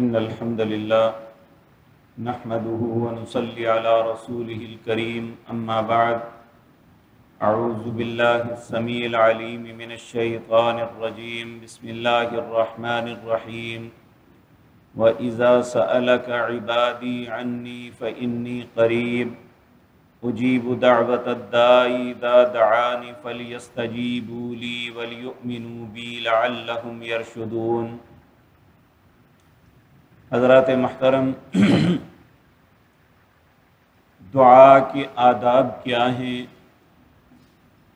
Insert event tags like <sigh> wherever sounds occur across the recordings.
إن الحمد لله نحمده ونصلي على رسوله الكريم، أما بعد، أعوذ بالله السميع العليم من الشيطان الرجيم، بسم الله الرحمن الرحيم. وإذا سألك عبادي عني فإني قريب، أجيب دعوة الداء إذا دعاني فليستجيبوا لي وليؤمنوا بي لعلهم يرشدون. حضرات محترم، دعا کے آداب کیا ہیں؟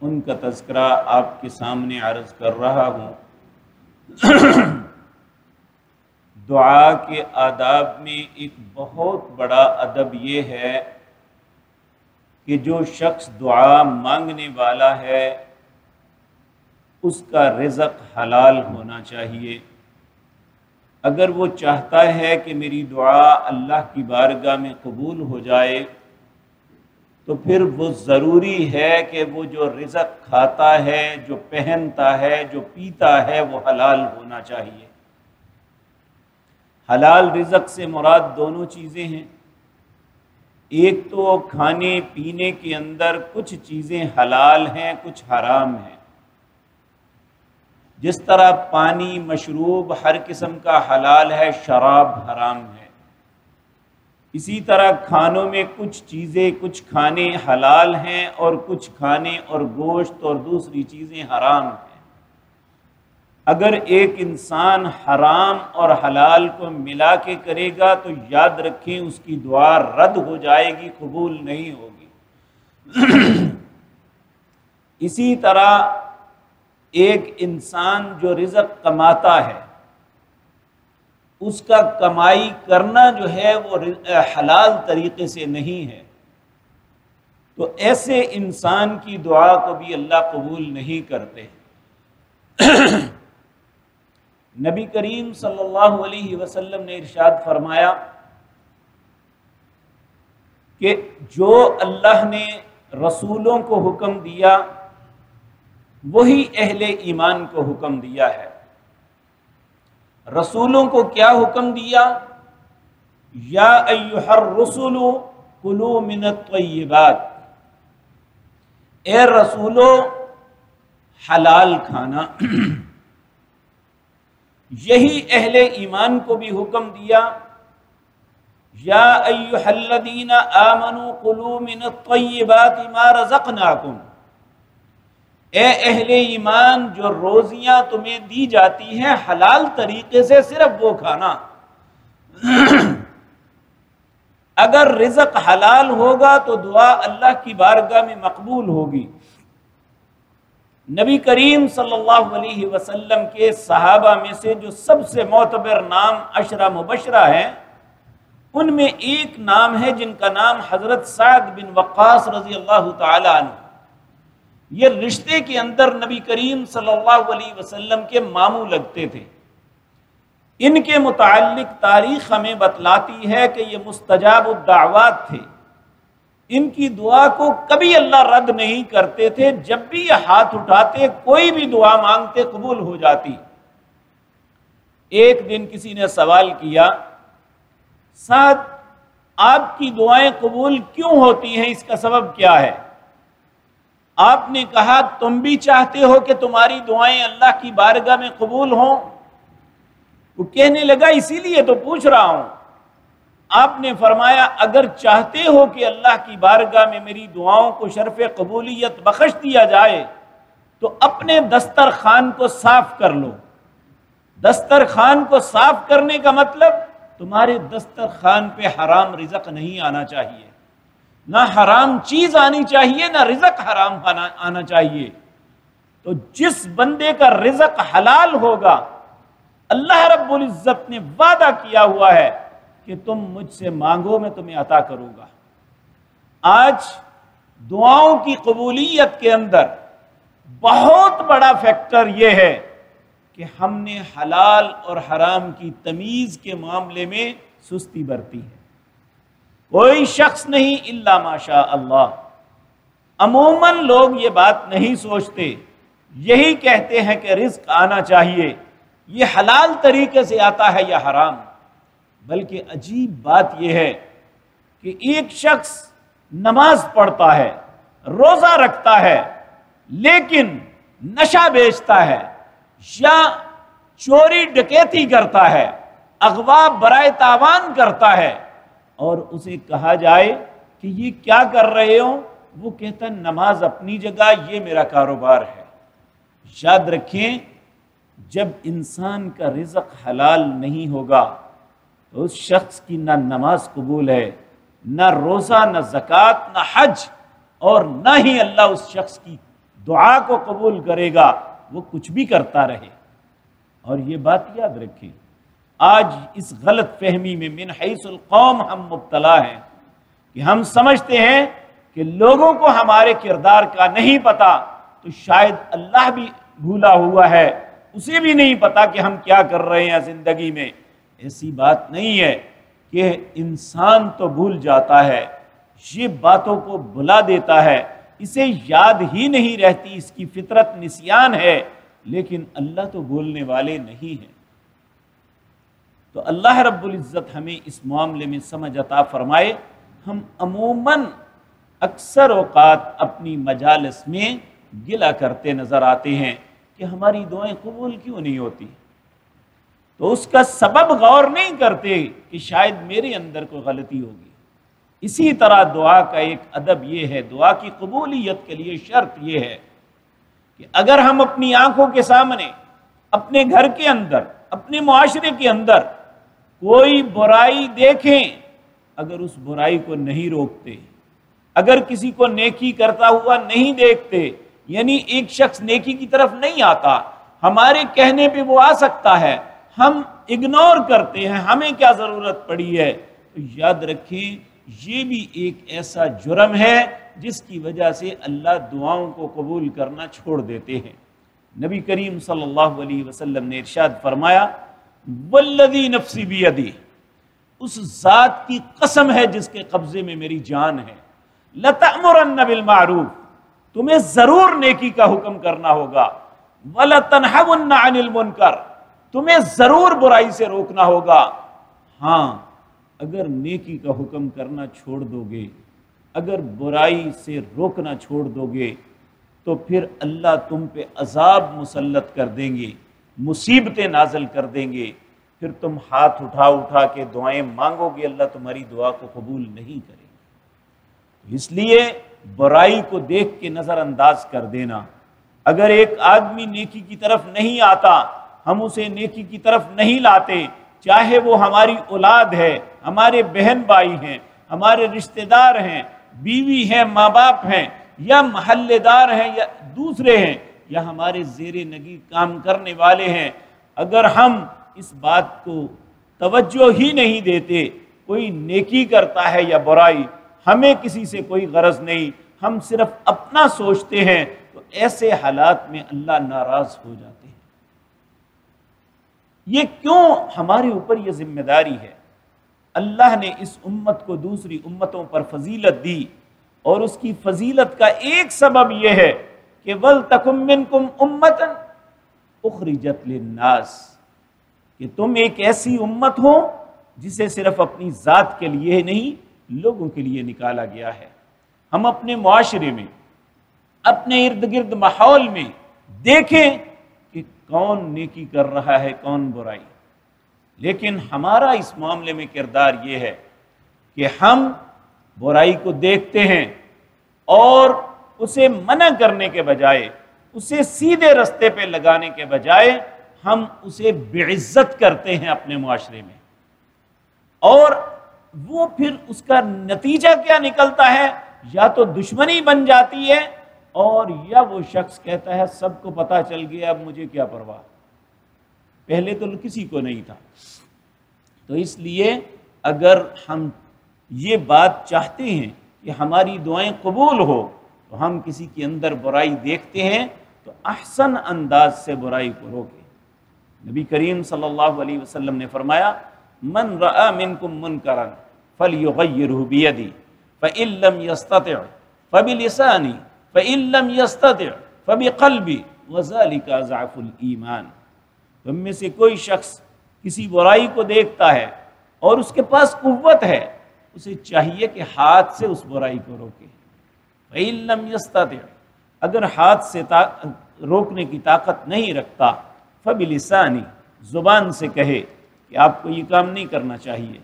ان کا تذکرہ آپ کے سامنے عرض کر رہا ہوں۔ دعا کے آداب میں ایک بہت بڑا ادب یہ ہے کہ جو شخص دعا مانگنے والا ہے، اس کا رزق حلال ہونا چاہیے۔ اگر وہ چاہتا ہے کہ میری دعا اللہ کی بارگاہ میں قبول ہو جائے، تو پھر وہ ضروری ہے کہ وہ جو رزق کھاتا ہے، جو پہنتا ہے، جو پیتا ہے، وہ حلال ہونا چاہیے۔ حلال رزق سے مراد دونوں چیزیں ہیں۔ ایک تو کھانے پینے کے اندر کچھ چیزیں حلال ہیں، کچھ حرام ہیں۔ جس طرح پانی مشروب ہر قسم کا حلال ہے، شراب حرام ہے۔ اسی طرح کھانوں میں کچھ چیزیں، کچھ کھانے حلال ہیں اور کچھ کھانے اور گوشت اور دوسری چیزیں حرام ہیں۔ اگر ایک انسان حرام اور حلال کو ملا کے کرے گا تو یاد رکھیں اس کی دعا رد ہو جائے گی، قبول نہیں ہوگی۔ <clears throat> اسی طرح ایک انسان جو رزق کماتا ہے، اس کا کمائی کرنا جو ہے وہ حلال طریقے سے نہیں ہے۔ تو ایسے انسان کی دعا کو بھی اللہ قبول نہیں کرتے۔ <clears throat> نبی کریم صلی اللہ علیہ وسلم نے ارشاد فرمایا کہ جو اللہ نے رسولوں کو حکم دیا وہی اہل ایمان کو حکم دیا ہے۔ رسولوں کو کیا حکم دیا؟ یا ایوہر رسول کلو من الطیبات۔ اے رسولو، حلال کھانا۔ یہی اہل ایمان کو بھی حکم دیا۔ یا ایوہ الذین آمنوا قلو من الطیبات ما رزقناکم۔ اے اہل ایمان، جو روزیاں تمہیں دی جاتی ہیں، حلال طریقے سے صرف وہ کھانا۔ اگر رزق حلال ہوگا تو دعا اللہ کی بارگاہ میں مقبول ہوگی۔ نبی کریم صلی اللہ علیہ وسلم کے صحابہ میں سے جو سب سے معتبر نام اشرا مبشرہ ہیں، ان میں ایک نام ہے جن کا نام حضرت سعد بن وقاص رضی اللہ تعالی عنہ۔ یہ رشتے کے اندر نبی کریم صلی اللہ علیہ وسلم کے ماموں لگتے تھے۔ ان کے متعلق تاریخ ہمیں بتلاتی ہے کہ یہ مستجاب الدعوات تھے۔ ان کی دعا کو کبھی اللہ رد نہیں کرتے تھے۔ جب بھی یہ ہاتھ اٹھاتے، کوئی بھی دعا مانگتے، قبول ہو جاتی۔ ایک دن کسی نے سوال کیا ساتھ آپ کی دعائیں قبول کیوں ہوتی ہیں؟ اس کا سبب کیا ہے؟ آپ نے کہا، تم بھی چاہتے ہو کہ تمہاری دعائیں اللہ کی بارگاہ میں قبول ہوں؟ وہ کہنے لگا، اسی لیے تو پوچھ رہا ہوں۔ آپ نے فرمایا، اگر چاہتے ہو کہ اللہ کی بارگاہ میں میری دعاؤں کو شرف قبولیت بخش دیا جائے، تو اپنے دسترخوان کو صاف کر لو۔ دسترخوان کو صاف کرنے کا مطلب تمہارے دسترخوان پہ حرام رزق نہیں آنا چاہیے۔ نہ حرام چیز آنی چاہیے، نہ رزق حرام آنا چاہیے۔ تو جس بندے کا رزق حلال ہوگا، اللہ رب العزت نے وعدہ کیا ہوا ہے کہ تم مجھ سے مانگو، میں تمہیں عطا کروں گا۔ آج دعاؤں کی قبولیت کے اندر بہت بڑا فیکٹر یہ ہے کہ ہم نے حلال اور حرام کی تمیز کے معاملے میں سستی برتی ہے۔ کوئی شخص نہیں اللہ ماشاء اللہ عموماً لوگ یہ بات نہیں سوچتے، یہی کہتے ہیں کہ رزق آنا چاہیے۔ یہ حلال طریقے سے آتا ہے یا حرام؟ بلکہ عجیب بات یہ ہے کہ ایک شخص نماز پڑھتا ہے، روزہ رکھتا ہے، لیکن نشہ بیچتا ہے یا چوری ڈکیتی کرتا ہے، اغوا برائے تاوان کرتا ہے۔ اور اسے کہا جائے کہ یہ کیا کر رہے ہو؟ وہ کہتا ہے، نماز اپنی جگہ، یہ میرا کاروبار ہے۔ یاد رکھیں، جب انسان کا رزق حلال نہیں ہوگا، تو اس شخص کی نہ نماز قبول ہے، نہ روزہ، نہ زکوٰۃ، نہ حج، اور نہ ہی اللہ اس شخص کی دعا کو قبول کرے گا، وہ کچھ بھی کرتا رہے۔ اور یہ بات یاد رکھیں آج اس غلط فہمی میں من حیث القوم ہم مبتلا ہیں کہ ہم سمجھتے ہیں کہ لوگوں کو ہمارے کردار کا نہیں پتا تو شاید اللہ بھی بھولا ہوا ہے، اسے بھی نہیں پتا کہ ہم کیا کر رہے ہیں زندگی میں۔ ایسی بات نہیں ہے کہ انسان تو بھول جاتا ہے، یہ باتوں کو بلا دیتا ہے۔ اسے یاد ہی نہیں رہتی، اس کی فطرت نسیان ہے، لیکن اللہ تو بولنے والے نہیں ہیں۔ تو اللہ رب العزت ہمیں اس معاملے میں سمجھ عطا فرمائے، ہم عموماً اکثر اوقات اپنی مجالس میں گلا کرتے نظر آتے ہیں کہ ہماری دعائیں قبول کیوں نہیں ہوتی۔ تو اس کا سبب غور نہیں کرتے کہ شاید میرے اندر کوئی غلطی ہوگی۔ اسی طرح دعا کا ایک ادب یہ ہے، دعا کی قبولیت کے لیے شرط یہ ہے کہ اگر ہم اپنی آنکھوں کے سامنے، اپنے گھر کے اندر، اپنے معاشرے کے اندر کوئی برائی دیکھیں، اگر اس برائی کو نہیں روکتے، اگر کسی کو نیکی کرتا ہوا نہیں دیکھتے یعنی ایک شخص نیکی کی طرف نہیں آتا، ہمارے کہنے پہ وہ آ سکتا ہے، ہم اگنور کرتے ہیں، ہمیں کیا ضرورت پڑی ہے؟ تو یاد رکھیں، یہ بھی ایک ایسا جرم ہے جس کی وجہ سے اللہ دعاؤں کو قبول کرنا چھوڑ دیتے ہیں۔ نبی کریم صلی اللہ علیہ وسلم نے ارشاد فرمایا والذی نفسی بیدی، اس ذات کی قسم ہے جس کے قبضے میں میری جان ہے۔ لَتَأْمُرَنَّ بِالْمَعْرُوفِ، تمہیں ضرور نیکی کا حکم کرنا ہوگا۔ وَلَتَنْحَوُنَّ عَنِ الْمُنْكَرِ تمہیں ضرور برائی سے روکنا ہوگا۔ ہاں اگر نیکی کا حکم کرنا چھوڑ دو گے اگر برائی سے روکنا چھوڑ دو گے تو پھر اللہ تم پہ عذاب مسلط کر دیں گے۔ مصیبتیں نازل کر دیں گے، پھر تم ہاتھ اٹھا اٹھا کے دعائیں مانگو گے، اللہ تمہاری دعا کو قبول نہیں کرے گا۔ اس لیے برائی کو دیکھ کے نظر انداز کر دینا۔ اگر ایک آدمی نیکی کی طرف نہیں آتا، ہم اسے نیکی کی طرف نہیں لاتے، چاہے وہ ہماری اولاد ہے، ہمارے بہن بھائی ہیں، ہمارے رشتہ دار ہیں، بیوی ہیں، ماں باپ ہیں، یا محلے دار ہیں یا دوسرے ہیں یا ہمارے زیر نگی کام کرنے والے ہیں، اگر ہم اس بات کو توجہ ہی نہیں دیتے، کوئی نیکی کرتا ہے یا برائی، ہمیں کسی سے کوئی غرض نہیں، ہم صرف اپنا سوچتے ہیں، تو ایسے حالات میں اللہ ناراض ہو جاتے ہیں۔ یہ کیوں ہمارے اوپر یہ ذمہ داری ہے؟ اللہ نے اس امت کو دوسری امتوں پر فضیلت دی، اور اس کی فضیلت کا ایک سبب یہ ہے کہ ول تکم کم امت اخرجت للناس، کہ تم ایک ایسی امت ہو جسے صرف اپنی ذات کے لیے نہیں، لوگوں کے لیے نکالا گیا ہے۔ ہم اپنے معاشرے میں، اپنے ارد گرد ماحول میں دیکھیں کہ کون نیکی کر رہا ہے، کون برائی۔ لیکن ہمارا اس معاملے میں کردار یہ ہے کہ ہم برائی کو دیکھتے ہیں اور اسے منع کرنے کے بجائے، اسے سیدھے رستے پہ لگانے کے بجائے ہم اسے بعزت کرتے ہیں اپنے معاشرے میں۔ اور وہ پھر اس کا نتیجہ کیا نکلتا ہے؟ یا تو دشمنی بن جاتی ہے اور یا وہ شخص کہتا ہے، سب کو پتا چل گیا، اب مجھے کیا پرواہ۔ پہلے تو کسی کو نہیں تھا۔ تو اس لیے اگر ہم یہ بات چاہتے ہیں کہ ہماری دعائیں قبول ہو تو ہم کسی کے اندر برائی دیکھتے ہیں تو احسن انداز سے برائی کو روکے۔ نبی کریم صلی اللہ علیہ وسلم نے فرمایا، من رأى منكم منكرا فليغيره بيدي فإن لم يستطع فبلساني فإن لم يستطع فبقلبي وذلك ضعف الإيمان تم میں سے کوئی شخص کسی برائی کو دیکھتا ہے اور اس کے پاس قوت ہے، اسے چاہیے کہ ہاتھ سے اس برائی کو روکے۔ فعلم یستا اگر ہاتھ سے روکنے کی طاقت نہیں رکھتا فبلسانی زبان سے کہے کہ آپ کو یہ کام نہیں کرنا چاہیے۔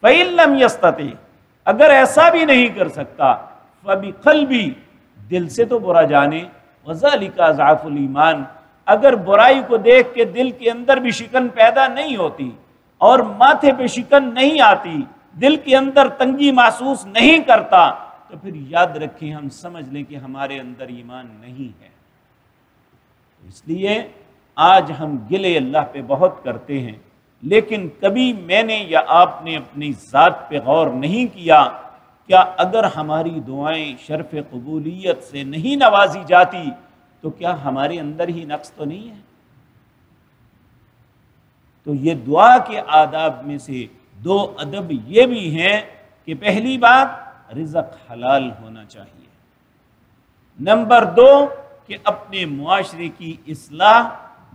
فعلم یستا اگر ایسا بھی نہیں کر سکتا فبی قلبی دل سے تو برا جانے۔ وزال کا ضعف الایمان۔ اگر برائی کو دیکھ کے دل کے اندر بھی شکن پیدا نہیں ہوتی اور ماتھے پہ شکن نہیں آتی، دل کے اندر تنگی محسوس نہیں کرتا تو پھر یاد رکھیں ہم، سمجھ لیں کہ ہمارے اندر ایمان نہیں ہے۔ اس لیے آج ہم گلے اللہ پہ بہت کرتے ہیں، لیکن کبھی میں نے یا آپ نے اپنی ذات پہ غور نہیں کیا کیا اگر ہماری دعائیں شرف قبولیت سے نہیں نوازی جاتی، تو کیا ہمارے اندر ہی نقص تو نہیں ہے؟ تو یہ دعا کے آداب میں سے دو ادب یہ بھی ہیں کہ پہلی بات رزق حلال ہونا چاہیے۔ نمبر دو، کہ اپنے معاشرے کی اصلاح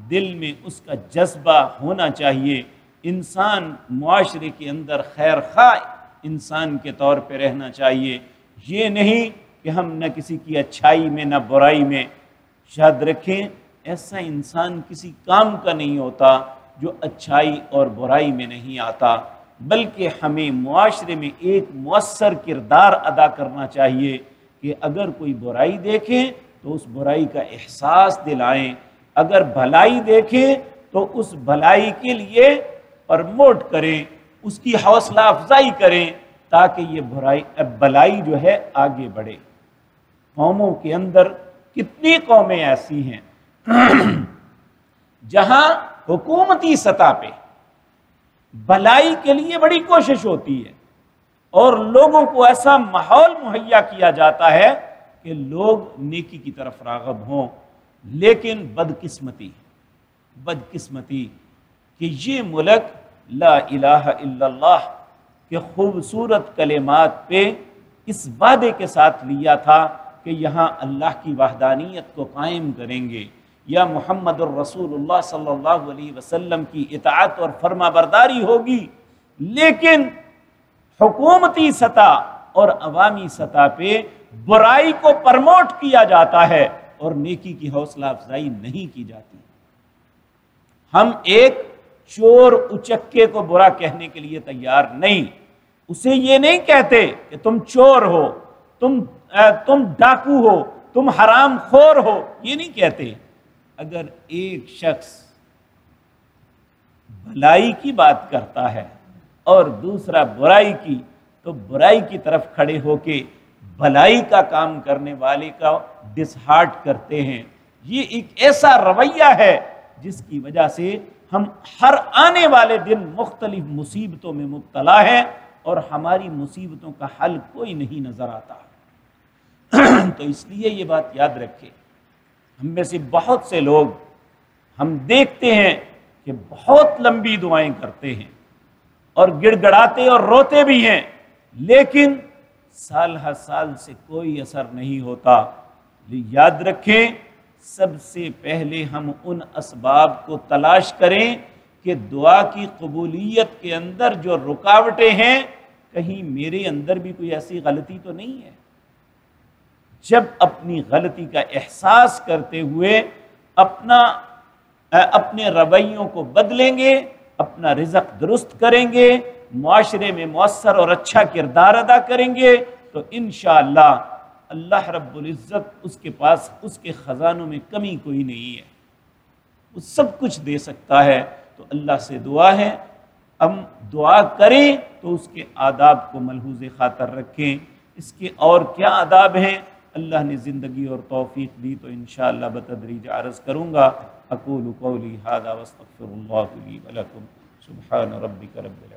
دل میں اس کا جذبہ ہونا چاہیے۔ انسان معاشرے کے اندر خیر خواہ انسان کے طور پہ رہنا چاہیے۔ یہ نہیں کہ ہم نہ کسی کی اچھائی میں نہ برائی میں۔ شاید رکھیں، ایسا انسان کسی کام کا نہیں ہوتا جو اچھائی اور برائی میں نہیں آتا۔ بلکہ ہمیں معاشرے میں ایک مؤثر کردار ادا کرنا چاہیے کہ اگر کوئی برائی دیکھیں تو اس برائی کا احساس دلائیں، اگر بھلائی دیکھیں تو اس بھلائی کے لیے پرموٹ کریں، اس کی حوصلہ افزائی کریں تاکہ یہ برائی بلائی جو ہے آگے بڑھے۔ قوموں کے اندر کتنی قومیں ایسی ہیں، جہاں حکومتی سطح پہ بلائی کے لیے بڑی کوشش ہوتی ہے اور لوگوں کو ایسا ماحول مہیا کیا جاتا ہے کہ لوگ نیکی کی طرف راغب ہوں۔ لیکن بدقسمتی بدقسمتی کہ یہ ملک لا الہ الا اللہ کے خوبصورت کلمات پہ اس وعدے کے ساتھ لیا تھا کہ یہاں اللہ کی وحدانیت کو قائم کریں گے۔ یا محمد الرسول اللہ صلی اللہ علیہ وسلم کی اطاعت اور فرما برداری ہوگی، لیکن حکومتی سطح اور عوامی سطح پہ برائی کو پرموٹ کیا جاتا ہے اور نیکی کی حوصلہ افزائی نہیں کی جاتی۔ ہم ایک چور اچکے کو برا کہنے کے لیے تیار نہیں۔ اسے یہ نہیں کہتے کہ تم چور ہو، تم تم ڈاکو ہو، تم حرام خور ہو، یہ نہیں کہتے۔ اگر ایک شخص بھلائی کی بات کرتا ہے اور دوسرا برائی کی، تو برائی کی طرف کھڑے ہو کے بھلائی کا کام کرنے والے کا ڈس ہارٹ کرتے ہیں۔ یہ ایک ایسا رویہ ہے جس کی وجہ سے ہم ہر آنے والے دن مختلف مصیبتوں میں مبتلا ہیں اور ہماری مصیبتوں کا حل کوئی نہیں نظر آتا۔ <clears throat> تو اس لیے یہ بات یاد رکھے ہم میں سے بہت سے لوگ ہم دیکھتے ہیں کہ بہت لمبی دعائیں کرتے ہیں اور گڑ گڑاتے اور روتے بھی ہیں، لیکن سال ہر سال سے کوئی اثر نہیں ہوتا۔ یاد رکھیں، سب سے پہلے ہم ان اسباب کو تلاش کریں کہ دعا کی قبولیت کے اندر جو رکاوٹیں ہیں، کہیں میرے اندر بھی کوئی ایسی غلطی تو نہیں ہے؟ جب اپنی غلطی کا احساس کرتے ہوئے اپنا اپنے رویوں کو بدلیں گے، اپنا رزق درست کریں گے، معاشرے میں مؤثر اور اچھا کردار ادا کریں گے، تو انشاءاللہ اللہ رب العزت اس کے پاس، اس کے خزانوں میں کمی کوئی نہیں ہے۔ وہ سب کچھ دے سکتا ہے، تو اللہ سے دعا ہے۔ ہم دعا کریں تو اس کے آداب کو ملحوظ خاطر رکھیں۔ اس کے اور کیا آداب ہیں؟ اللہ نے زندگی اور توفیق دی تو انشاءاللہ بتدریج عرض کروں گا۔ اقول قولی هذا واستغفر الله لي ولكم سبحان ربك رب العزة